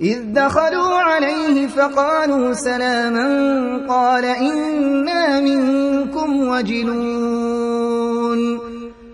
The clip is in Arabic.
إذ دخلوا عليه فقالوا سلاما قال إنا منكم وجلون.